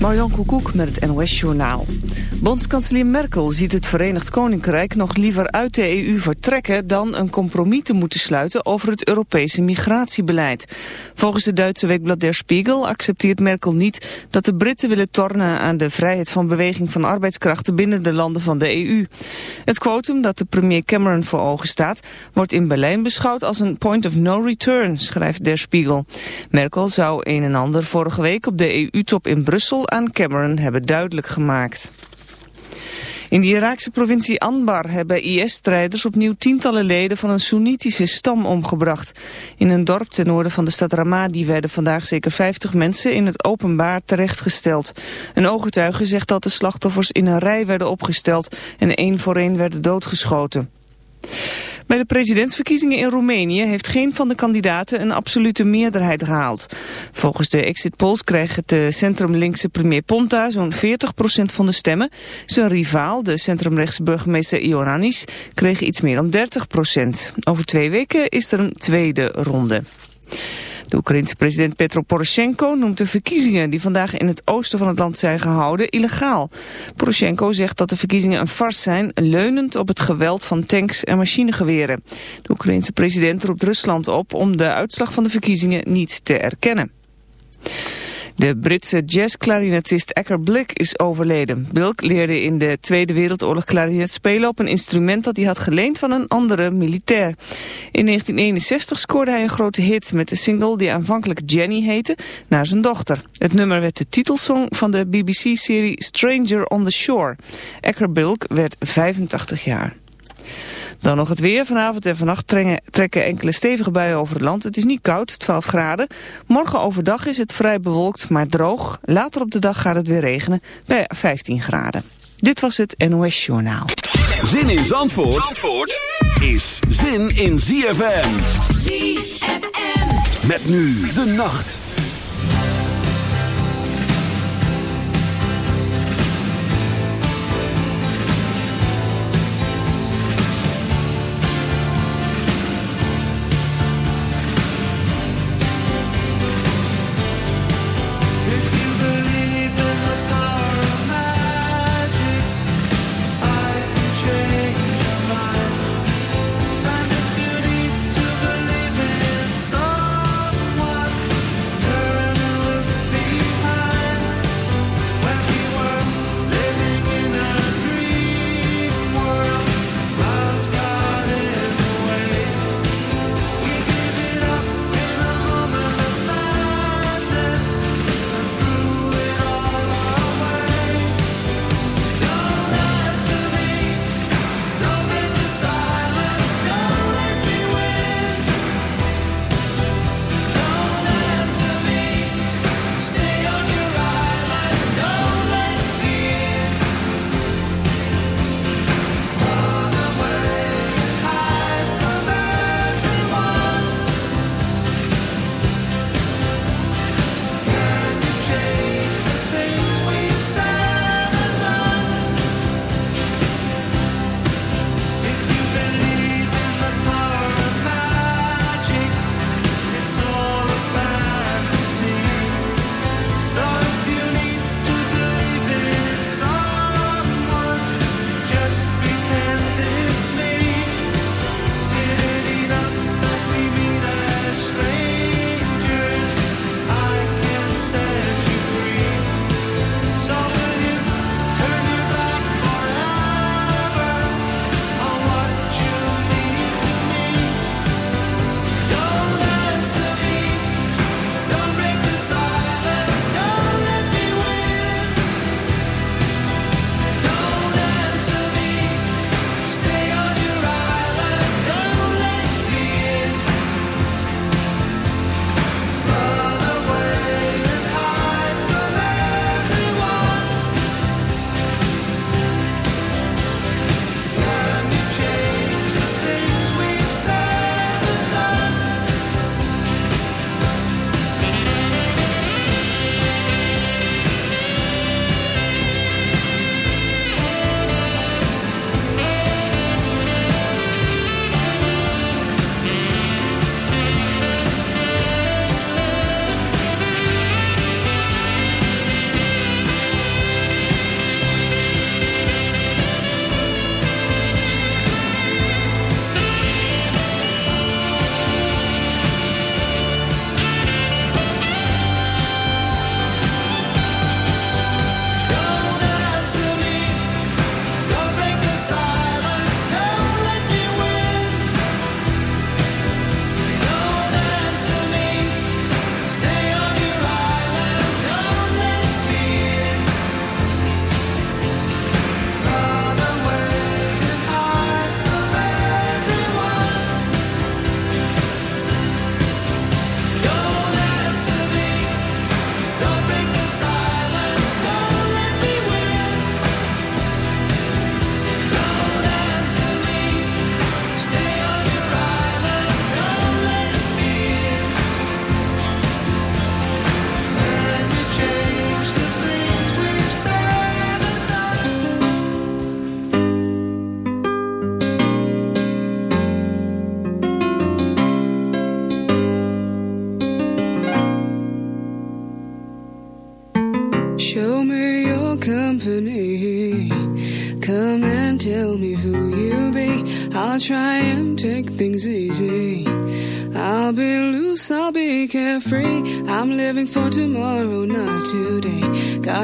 Marjan Koekoek met het NOS-journaal. Bondskanselier Merkel ziet het Verenigd Koninkrijk nog liever uit de EU vertrekken... dan een compromis te moeten sluiten over het Europese migratiebeleid. Volgens de Duitse weekblad Der Spiegel accepteert Merkel niet... dat de Britten willen tornen aan de vrijheid van beweging van arbeidskrachten... binnen de landen van de EU. Het quotum dat de premier Cameron voor ogen staat... wordt in Berlijn beschouwd als een point of no return, schrijft Der Spiegel. Merkel zou een en ander vorige week op de EU-top in Brussel aan Cameron hebben duidelijk gemaakt. In de Iraakse provincie Anbar hebben IS-strijders opnieuw tientallen leden van een Soenitische stam omgebracht. In een dorp ten noorden van de stad Ramadi werden vandaag zeker 50 mensen in het openbaar terechtgesteld. Een ooggetuige zegt dat de slachtoffers in een rij werden opgesteld en één voor één werden doodgeschoten. Bij de presidentsverkiezingen in Roemenië heeft geen van de kandidaten een absolute meerderheid gehaald. Volgens de exit polls kreeg het de centrumlinkse premier Ponta zo'n 40% van de stemmen. Zijn rivaal, de centrumrechtse burgemeester Ioannis, kreeg iets meer dan 30%. Over twee weken is er een tweede ronde. De Oekraïense president Petro Poroshenko noemt de verkiezingen die vandaag in het oosten van het land zijn gehouden illegaal. Poroshenko zegt dat de verkiezingen een farce zijn, leunend op het geweld van tanks en machinegeweren. De Oekraïense president roept Rusland op om de uitslag van de verkiezingen niet te erkennen. De Britse jazzklarinetist Acker Blick is overleden. Bilk leerde in de Tweede Wereldoorlog klarinet spelen op een instrument dat hij had geleend van een andere militair. In 1961 scoorde hij een grote hit met de single die aanvankelijk Jenny heette, naar zijn dochter. Het nummer werd de titelsong van de BBC-serie Stranger on the Shore. Acker Bilk werd 85 jaar. Dan nog het weer. Vanavond en vannacht trekken enkele stevige buien over het land. Het is niet koud, 12 graden. Morgen overdag is het vrij bewolkt, maar droog. Later op de dag gaat het weer regenen bij 15 graden. Dit was het NOS Journaal. Zin in Zandvoort, Zandvoort is zin in ZFM. ZFM. Met nu de nacht.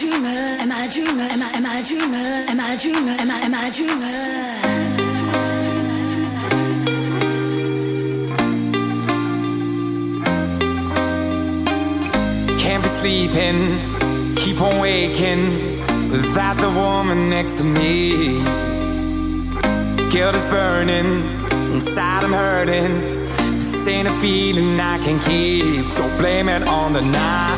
Am I a dreamer? Am I a dreamer? Am I a dreamer? Am I a dreamer? Can't be sleeping, keep on waking without the woman next to me. Guilt is burning, inside I'm hurting. This ain't a feeling I can't keep, so blame it on the night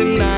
and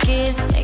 kiss.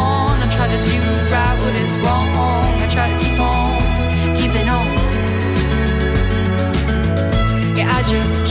I just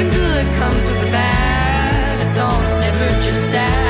Something good comes with the bad. A song's never just sad.